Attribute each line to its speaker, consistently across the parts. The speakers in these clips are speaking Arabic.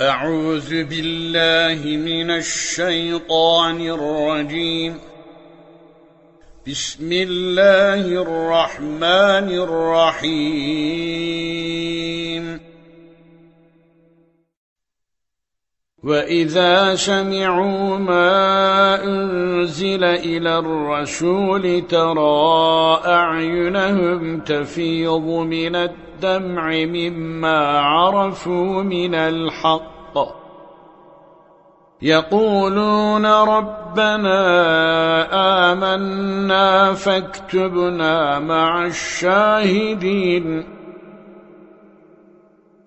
Speaker 1: أعوذ بالله من الشيطان الرجيم. بسم الله الرحمن الرحيم. وإذا سمعوا ما أنزل إلى الرسول ترى أعينهم تفيض من الدمع مما عرفوا من الحق. يقولون ربنا آمنا فاكتبنا مع الشاهدين.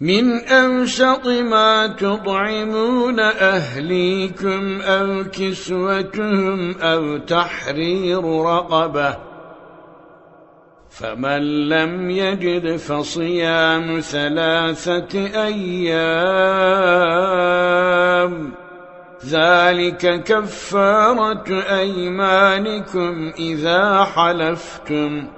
Speaker 1: من أنشط ما تطعمون أهليكم أو كسوتهم أو تحرير رقبة فمن لم يجد فصيام ثلاثة أيام ذلك كفارة أيمانكم إذا حلفتم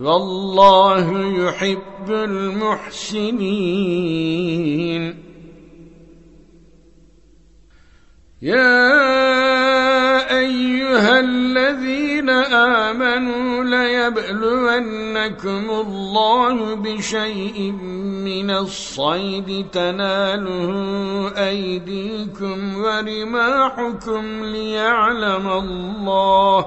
Speaker 1: والله يحب المحسنين. يا أيها الذين آمنوا ليبلونكم الله بشيء من الصيد تناله أيديكم ورماحكم ليعلم الله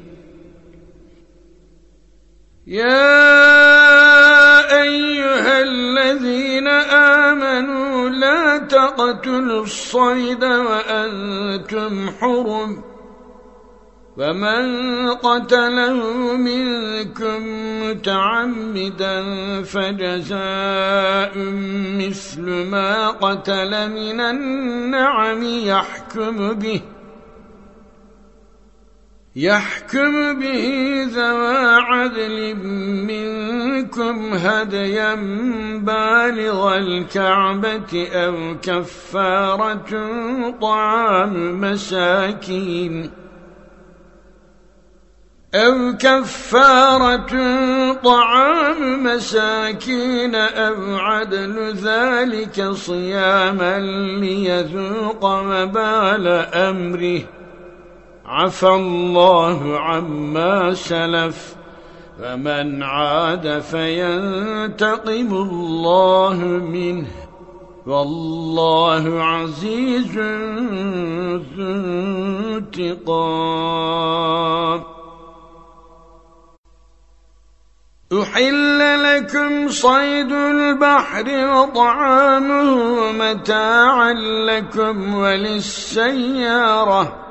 Speaker 1: يا أيها الذين آمنوا لا تقتلوا الصيد وأنتم حرم ومن قتله منكم متعمدا فجزاء مثل ما قتل من النعم يحكم به يحكم به ذوى عدل منكم هديا بالغ الكعبة أو كفارة طعام مساكين أو كفارة طعام مساكين أو عدل ذلك صياما ليذوق وبال أمره عفى الله عما سلف فمن عاد فينتقم الله منه. والله عزيز ذو انتقام. أحل لكم صيد البحر وطعامه متاعا لكم وللسيارة.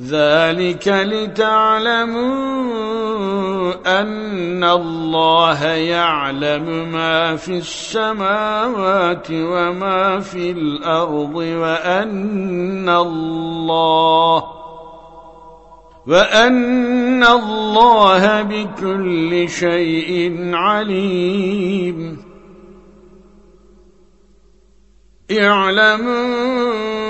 Speaker 1: ذلك لتعلموا أن الله يعلم ما في السماوات وما في الأرض وأن الله وأن الله بكل شيء عليم. اعلموا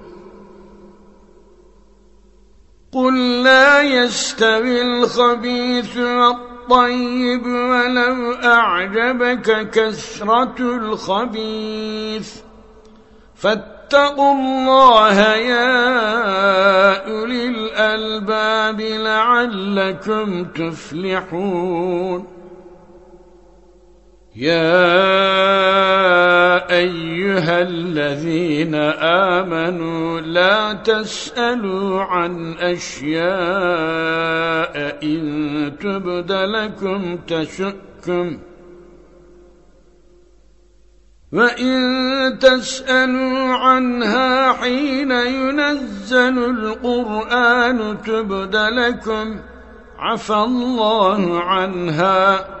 Speaker 1: قل لا يستوي الخبيث والطيب ولو أعجبك كثرة الخبيث. فاتقوا الله يا أولي الألباب لعلكم تفلحون. يا أيها الذين آمنوا لا تسألوا عن أشياء إن تبد لكم تسؤكم وَإِن تَسْأَلُوا عَنْهَا حِينَ يُنَزَّلُ الْقُرْآنُ تُبْدَ لَكُمْ عَفَى اللَّهُ عَنْهَا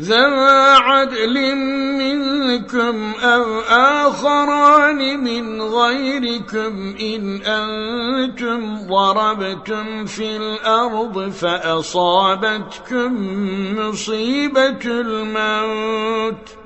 Speaker 1: ذوى عدل منكم أو آخران من غيركم إن أنتم ضربتم في الأرض فأصابتكم مصيبة الموت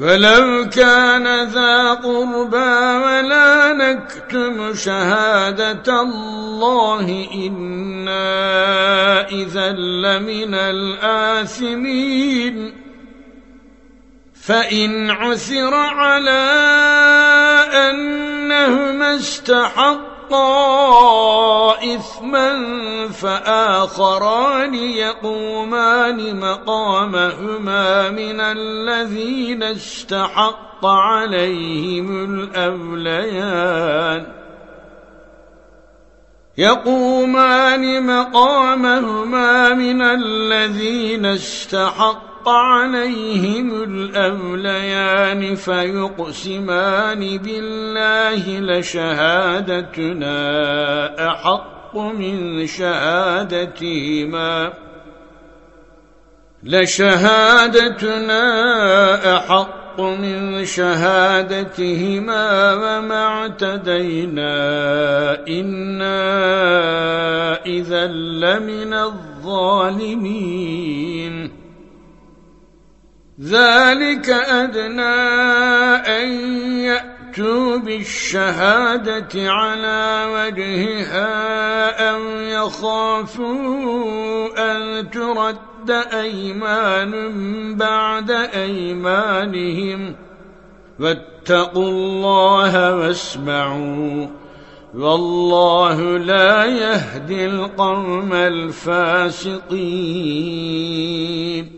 Speaker 1: ولو كان ذا قربى ولا نكتم شهادة الله إنا إذا لمن الآثمين. فإن عثر على أنهما استحق حقا إثما فآخران يقومان مقامهما من الذين استحق عليهم الأوليان. يقومان مقامهما من الذين استحق عليهم الأوليان فيقسمان بالله لشهادتنا أحق من شهادتهما. لشهادتنا أحق من شهادتهما وما اعتدينا. إنا إذا لمن الظالمين. ذلك أدنى أن يأتوا بالشهادة على وجهها أو يخافوا أن ترد أيمان بعد أيمانهم. واتقوا الله واسمعوا. والله لا يهدي القوم الفاسقين.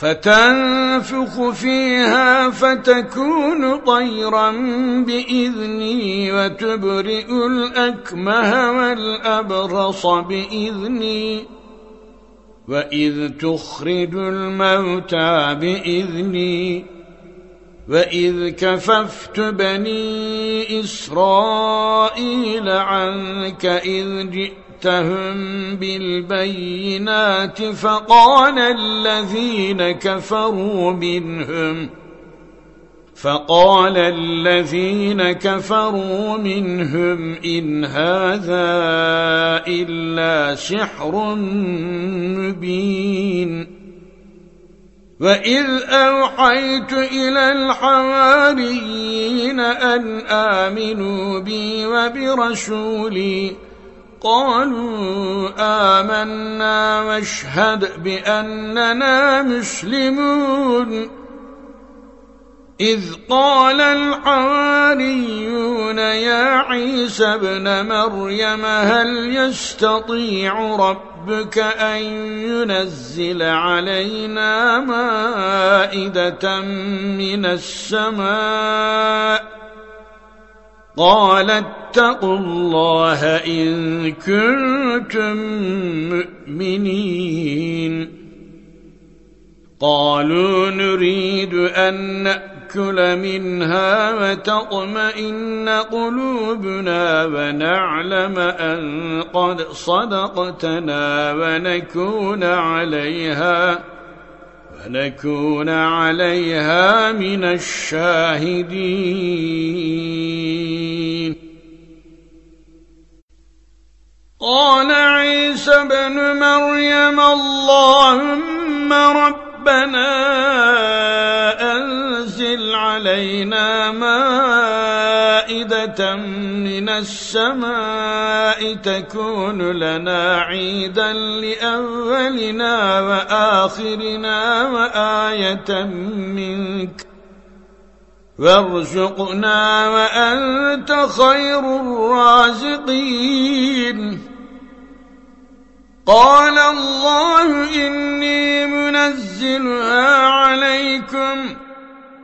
Speaker 1: فتنفخ فيها فتكون طيرا بإذني وتبرئ الأكمه والأبرص بإذني. وإذ تخرج الموتى بإذني. وَإِذْ كَفَفْتُ بَنِي إِسْرَائِيلَ عَنكَ إِذْ جِئْتَهُم بِالْبَيِّنَاتِ فَقَالَ الَّذِينَ كَفَرُوا مِنْهُمْ فقال الذين كفروا منهم إن هذا إلا سحر مبين. وَإِذْ أَوْحَيْتُ إِلَى الْحَوَارِيِّينَ أَنْ آمِنُوا بِي وَبِرَسُولِي قَالُوا آمَنَّا وَاشْهَدْ بِأَنَّنَا مُسْلِمُونَ. إذ قال الحواريون يا عيسى ابن مريم هل يستطيع ربك أن ينزل علينا مائدة من السماء؟ قال اتقوا الله إن كنتم مؤمنين. قالوا نريد أن نأكل منها وتطمئن قلوبنا ونعلم أن قد صدقتنا ونكون عليها. من الشاهدين. قال عيسى بن مريم اللهم ربنا أنزل علينا مائدة من السماء تكون لنا عيدا لأولنا وآخرنا وآية منك وارزقنا وأنت خير الرازقين قال الله إني منزلها عليكم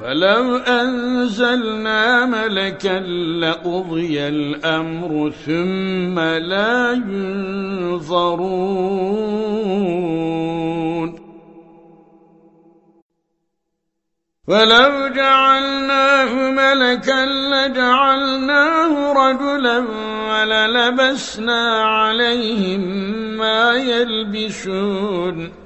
Speaker 1: فلو أنزلنا ملكا لقضي الأمر ثم لا ينظرون ولو جعلناه ملكا لجعلناه رجلا وللبسنا عليهم ما يلبسون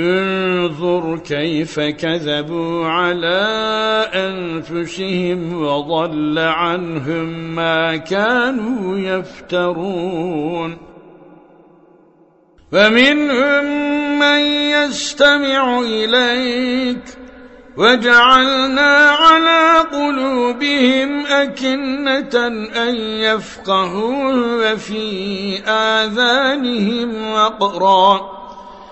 Speaker 1: انظر كيف كذبوا على أنفسهم وضل عنهم ما كانوا يفترون. فمنهم من يستمع إليك. وجعلنا على قلوبهم أكنة أن يفقهوا وفي آذانهم وقرا.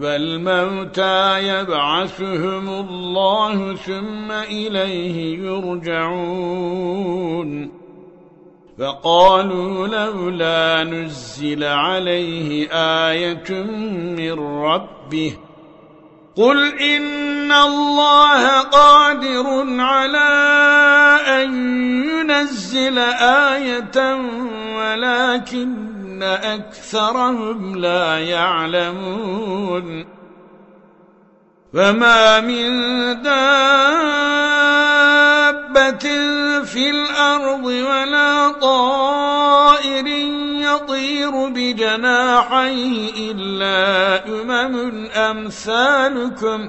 Speaker 1: والموتى يبعثهم الله ثم إليه يرجعون. فقالوا لولا نزل عليه آية من ربه. قل إن الله قادر على أن ينزل آية ولكن أكثرهم لا يعلمون. فما من دابة في الأرض ولا طائر يطير بجناحيه إلا أمم أمثالكم.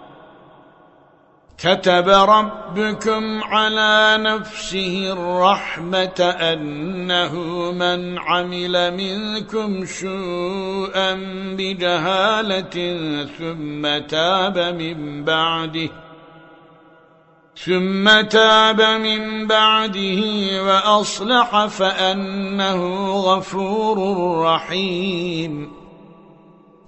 Speaker 1: كتب ربكم على نفسه الرحمة أنه من عمل منكم شوءا بجهالة ثم تاب من بعده ثم تاب من بعده وأصلح فأنه غفور رحيم.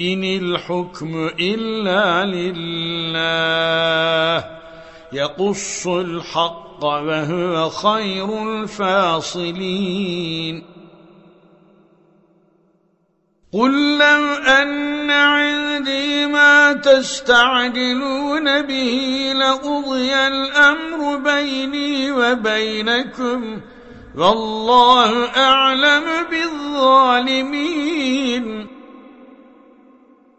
Speaker 1: إن الحكم إلا لله. يقص الحق وهو خير الفاصلين. قل لو أن عندي ما تستعجلون به لقضي الأمر بيني وبينكم. والله أعلم بالظالمين.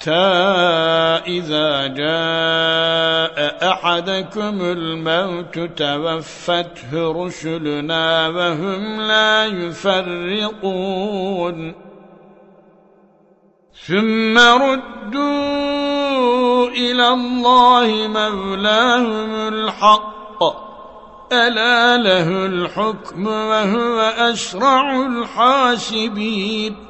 Speaker 1: حتى إذا جاء أحدكم الموت توفته رسلنا وهم لا يفرقون. ثم ردوا إلى الله مولاهم الحق. ألا له الحكم وهو أسرع الحاسبين.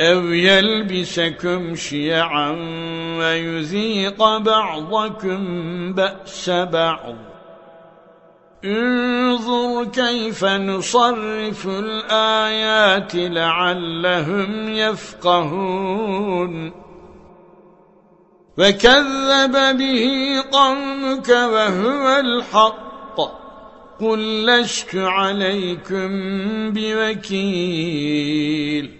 Speaker 1: أو يلبسكم شيعا ويذيق بعضكم بأس بعض انظر كيف نصرف الآيات لعلهم يفقهون وكذب به قومك وهو الحق قل لست عليكم بوكيل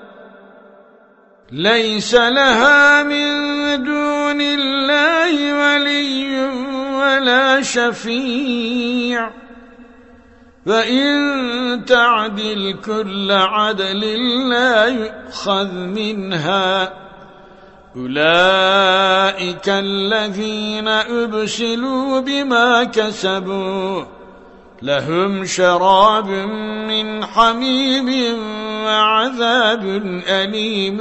Speaker 1: ليس لها من دون الله ولي ولا شفيع. فإن تعدل كل عدل لا يؤخذ منها. أولئك الذين أبسلوا بما كسبوا. لهم شراب من حميم وعذاب أليم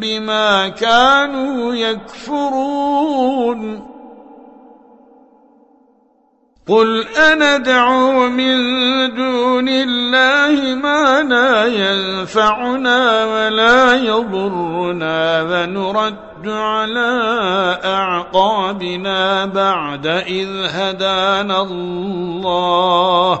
Speaker 1: بما كانوا يكفرون. قل أنا دعو من دون الله ما لا ينفعنا ولا يضرنا ونرد على أعقابنا بعد إذ هدانا الله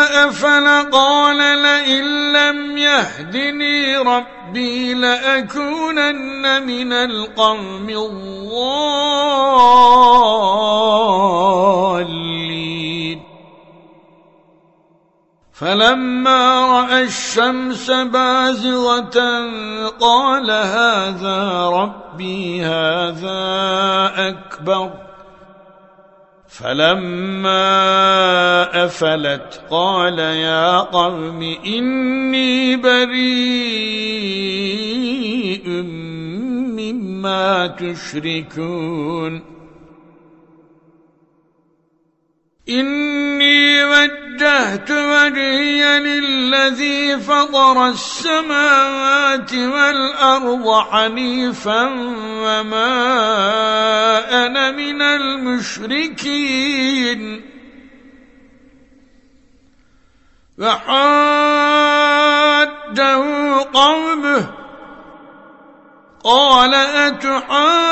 Speaker 1: أفل قال لئن لم يهدني ربي لأكونن من القوم الضالين. فلما رأى الشمس بازغة قال هذا ربي هذا أكبر. فلما أفلت قال يا قوم إني بريء مما تشركون. إني وجهت وجهي للذي فطر السماوات والأرض حنيفا وما أنا من المشركين. فحاده قومه قال أتحاجوني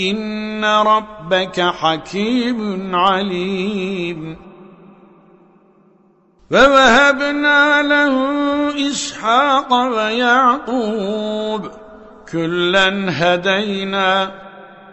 Speaker 1: إن ربك حكيم عليم. فوهبنا له إسحاق ويعقوب. كلا هدينا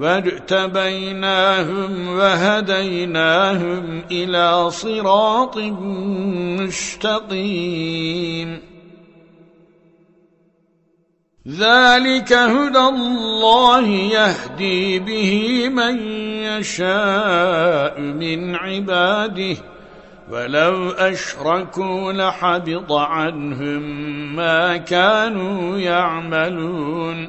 Speaker 1: واجتبيناهم وهديناهم إلى صراط مستقيم. ذلك هدى الله يهدي به من يشاء من عباده ولو أشركوا لحبط عنهم ما كانوا يعملون.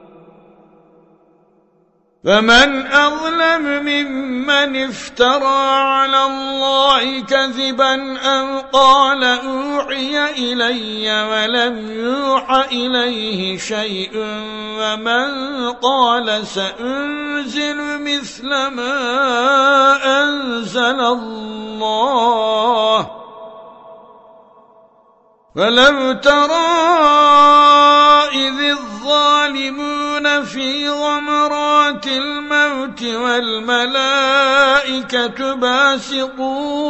Speaker 1: فمن أظلم ممن افترى على الله كذبا أو قال أوحي إلي ولم يوح إليه شيء ومن قال سأنزل مثل ما أنزل الله فلو ترى إذ الظالمون في غمرات الموت والملائكة باسقوا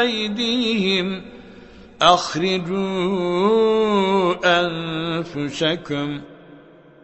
Speaker 1: أيديهم. أخرجوا أنفسكم.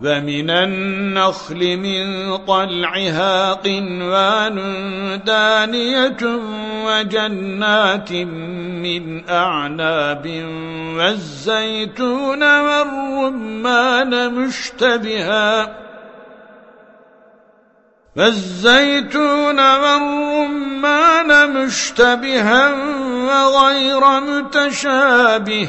Speaker 1: ومن النخل من طلعها قنوان دانية وجنات من أعناب والزيتون والرمان مشتبها والزيتون والرمان مشتبها وغير متشابه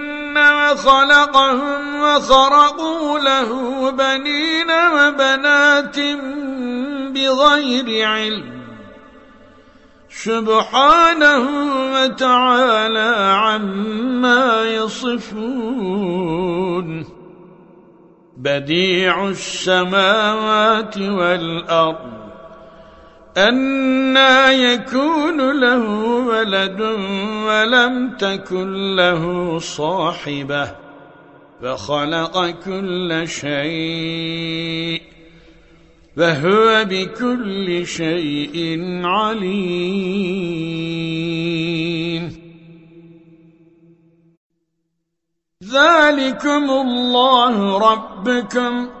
Speaker 1: وخلقهم وخرقوا له بنين وبنات بغير علم سبحانه وتعالى عما يصفون بديع السماوات والأرض أنا يكون له ولد ولم تكن له صاحبة فخلق كل شيء فهو بكل شيء عليم ذلكم الله ربكم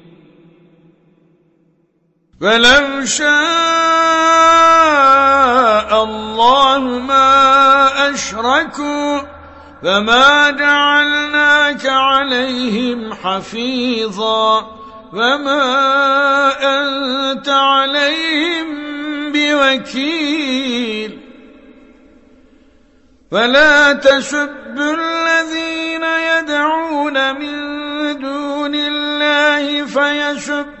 Speaker 1: ولو شاء الله ما أشركوا فما جعلناك عليهم حفيظا وما أنت عليهم بوكيل ولا تسبوا الذين يدعون من دون الله فيسبوا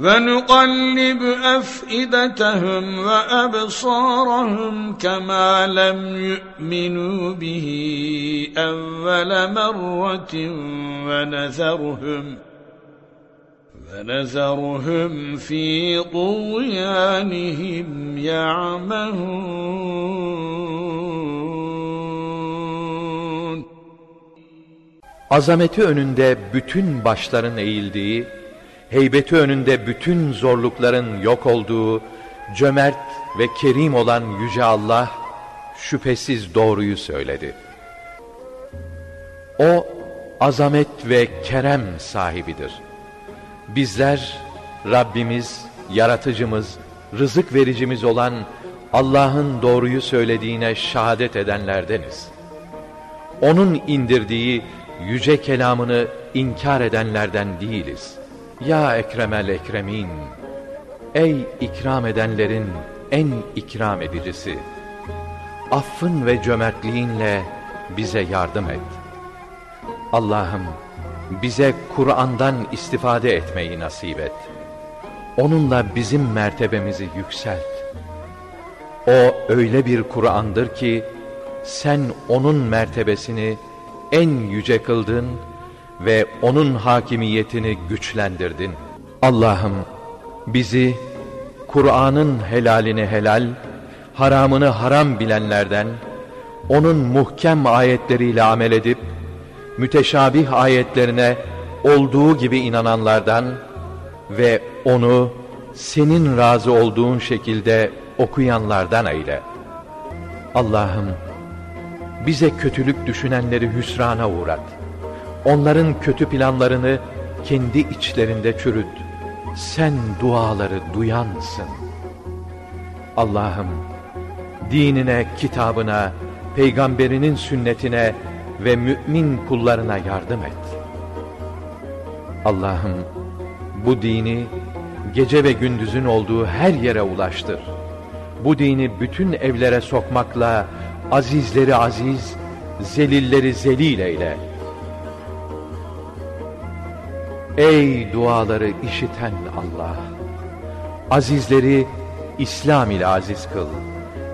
Speaker 1: ونقلب أفئدتهم وأبصارهم كما لم يؤمنوا به أول مرة ونذرهم ونذرهم في طغيانهم يعمهون
Speaker 2: Azameti önünde bütün başların eğildiği heybeti önünde bütün zorlukların yok olduğu, cömert ve kerim olan Yüce Allah, şüphesiz doğruyu söyledi. O, azamet ve kerem sahibidir. Bizler, Rabbimiz, yaratıcımız, rızık vericimiz olan Allah'ın doğruyu söylediğine şehadet edenlerdeniz. Onun indirdiği yüce kelamını inkar edenlerden değiliz.'' Ya Ekremel Ekremin, ey ikram edenlerin en ikram edicisi, affın ve cömertliğinle bize yardım et. Allah'ım bize Kur'an'dan istifade etmeyi nasip et. Onunla bizim mertebemizi yükselt. O öyle bir Kur'an'dır ki, sen onun mertebesini en yüce kıldın ve onun hakimiyetini güçlendirdin. Allah'ım bizi Kur'an'ın helalini helal, haramını haram bilenlerden, onun muhkem ayetleriyle amel edip, müteşabih ayetlerine olduğu gibi inananlardan ve onu senin razı olduğun şekilde okuyanlardan eyle. Allah'ım bize kötülük düşünenleri hüsrana uğrat.'' Onların kötü planlarını kendi içlerinde çürüt. Sen duaları duyansın. Allah'ım, dinine, kitabına, peygamberinin sünnetine ve mümin kullarına yardım et. Allah'ım, bu dini gece ve gündüzün olduğu her yere ulaştır. Bu dini bütün evlere sokmakla azizleri aziz, zelilleri zelil eyle.'' Ey duaları işiten Allah! Azizleri İslam ile aziz kıl.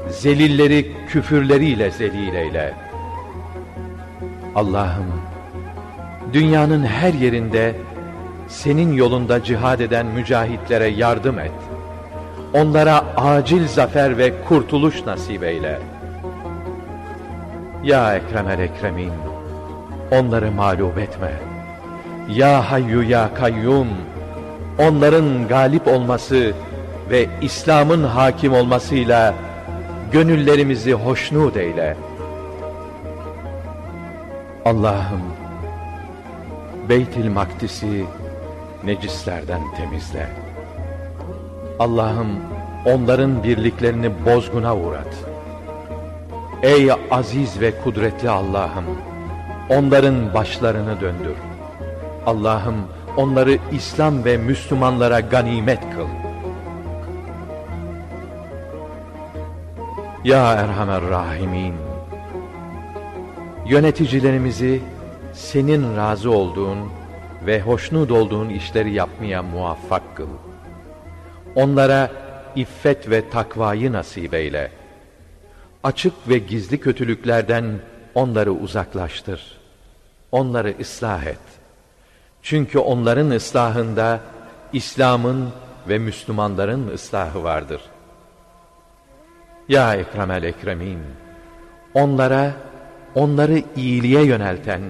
Speaker 2: Zelilleri küfürleriyle zelil eyle. Allah'ım, dünyanın her yerinde senin yolunda cihad eden mücahitlere yardım et. Onlara acil zafer ve kurtuluş nasip eyle. Ya Ekremel Ekremin, onları mağlup etme. Ya Hayyu Ya Kayyum, onların galip olması ve İslam'ın hakim olmasıyla gönüllerimizi hoşnut eyle. Allah'ım, Beytil Makdis'i necislerden temizle. Allah'ım, onların birliklerini bozguna uğrat. Ey aziz ve kudretli Allah'ım, onların başlarını döndür. Allah'ım onları İslam ve Müslümanlara ganimet kıl. Ya Erhamer Rahimin, yöneticilerimizi senin razı olduğun ve hoşnut olduğun işleri yapmaya muvaffak kıl. Onlara iffet ve takvayı nasip eyle. Açık ve gizli kötülüklerden onları uzaklaştır. Onları ıslah et. Çünkü onların ıslahında İslam'ın ve Müslümanların ıslahı vardır. Ya Ekremel Ekremin, onlara, onları iyiliğe yönelten,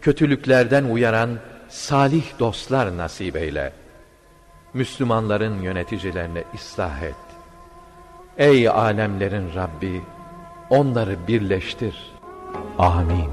Speaker 2: kötülüklerden uyaran salih dostlar nasip eyle. Müslümanların yöneticilerine ıslah et. Ey alemlerin Rabbi, onları birleştir. Amin.